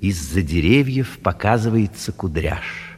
из-за деревьев показывается кудряш.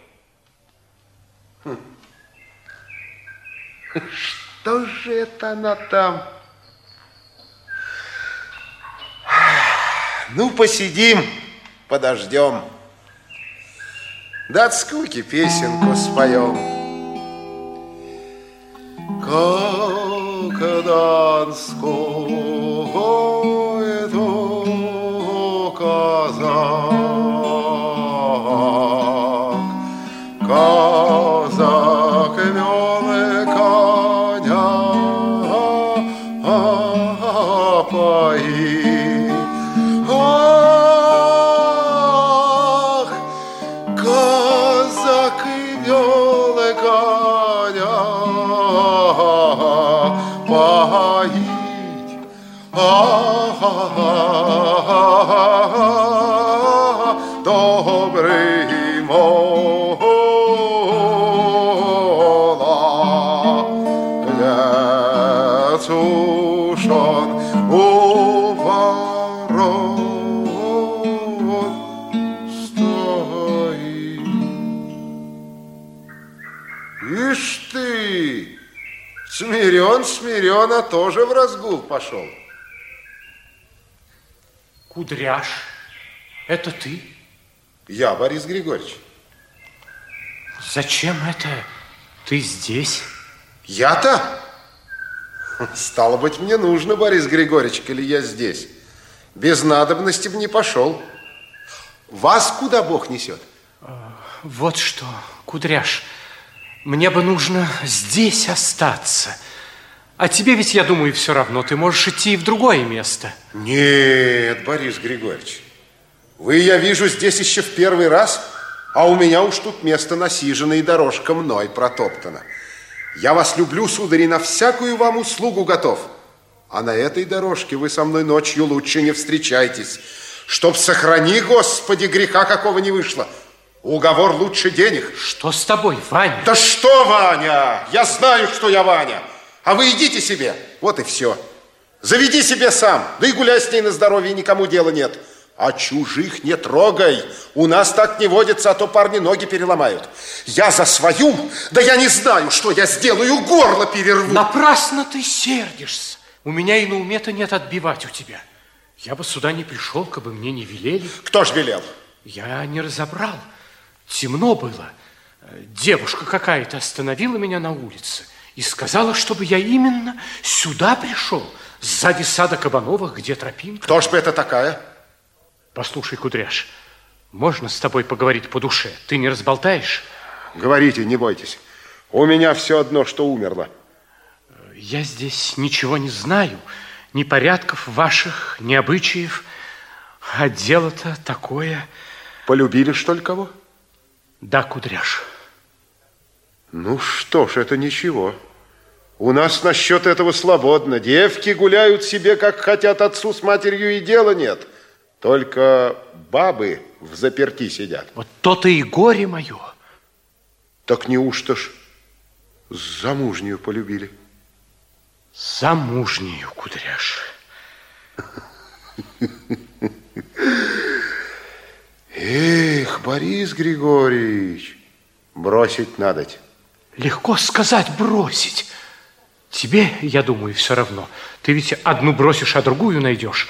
она там? Ну, посидим, подождем. Да от скуки песенку споем. Как Донское стоїть. А-а-а-а-а-а-а. У ворот стоїть. І Смирена тоже в разгул пошел. Кудряш, это ты? Я, Борис Григорьевич. Зачем это ты здесь? Я-то? Стало быть, мне нужно, Борис Григорьевич, или я здесь. Без надобности бы не пошел. Вас куда Бог несет? Вот что, Кудряш, мне бы нужно здесь остаться – а тебе ведь, я думаю, все равно. Ты можешь идти в другое место. Нет, Борис Григорьевич. Вы, я вижу, здесь еще в первый раз, а у меня уж тут место насижено и дорожка мной протоптана. Я вас люблю, сударь, и на всякую вам услугу готов. А на этой дорожке вы со мной ночью лучше не встречайтесь. Чтоб, сохрани, Господи, греха какого не вышло. Уговор лучше денег. Что с тобой, Ваня? Да что, Ваня? Я знаю, что я Ваня. А вы идите себе, вот и все. Заведи себе сам, да и гуляй с ней на здоровье, никому дела нет. А чужих не трогай. У нас так не водится, а то парни ноги переломают. Я за свою, да я не знаю, что я сделаю, горло перерву. Напрасно ты сердишься. У меня и на уме-то нет отбивать у тебя. Я бы сюда не пришел, как бы мне не велели. Кто ж велел? Я не разобрал. Темно было. Девушка какая-то остановила меня на улице и сказала, чтобы я именно сюда пришел, сзади сада Кабановых, где тропинка. Кто ж бы это такая? Послушай, Кудряш, можно с тобой поговорить по душе? Ты не разболтаешь? Говорите, не бойтесь. У меня все одно, что умерло. Я здесь ничего не знаю, ни порядков ваших, ни обычаев, а дело-то такое... Полюбили, что ли, кого? Да, Кудряш. Ну что ж, это ничего. У нас насчет этого свободно. Девки гуляют себе, как хотят отцу с матерью, и дела нет. Только бабы в заперти сидят. Вот то-то и горе мое. Так неужто ж замужнюю полюбили? Замужнюю, кудряш. Эх, Борис Григорьевич, бросить надоть. Легко сказать бросить. Тебе, я думаю, все равно. Ты ведь одну бросишь, а другую найдешь.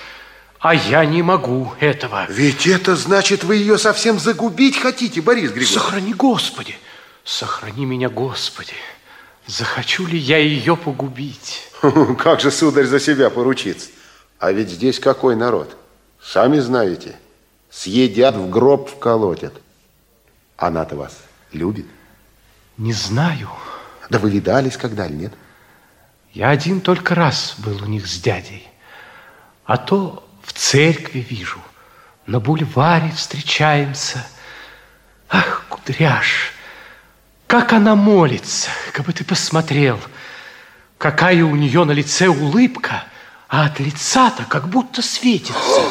А я не могу этого. Ведь это значит, вы ее совсем загубить хотите, Борис Григорьевич. Сохрани, Господи. Сохрани меня, Господи. захочу ли я ее погубить? Как же, сударь, за себя поручиться? А ведь здесь какой народ? Сами знаете, съедят, в гроб вколотят. Она-то вас любит? Не знаю. Да вы видались когда ли, нет? Я один только раз был у них с дядей. А то в церкви вижу, на бульваре встречаемся. Ах, кудряш, как она молится, как бы ты посмотрел. Какая у нее на лице улыбка, а от лица-то как будто светится.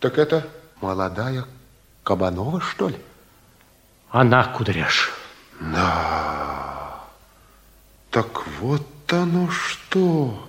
Так это молодая Кабанова, что ли? Она, кудряш. Да. Так вот оно что.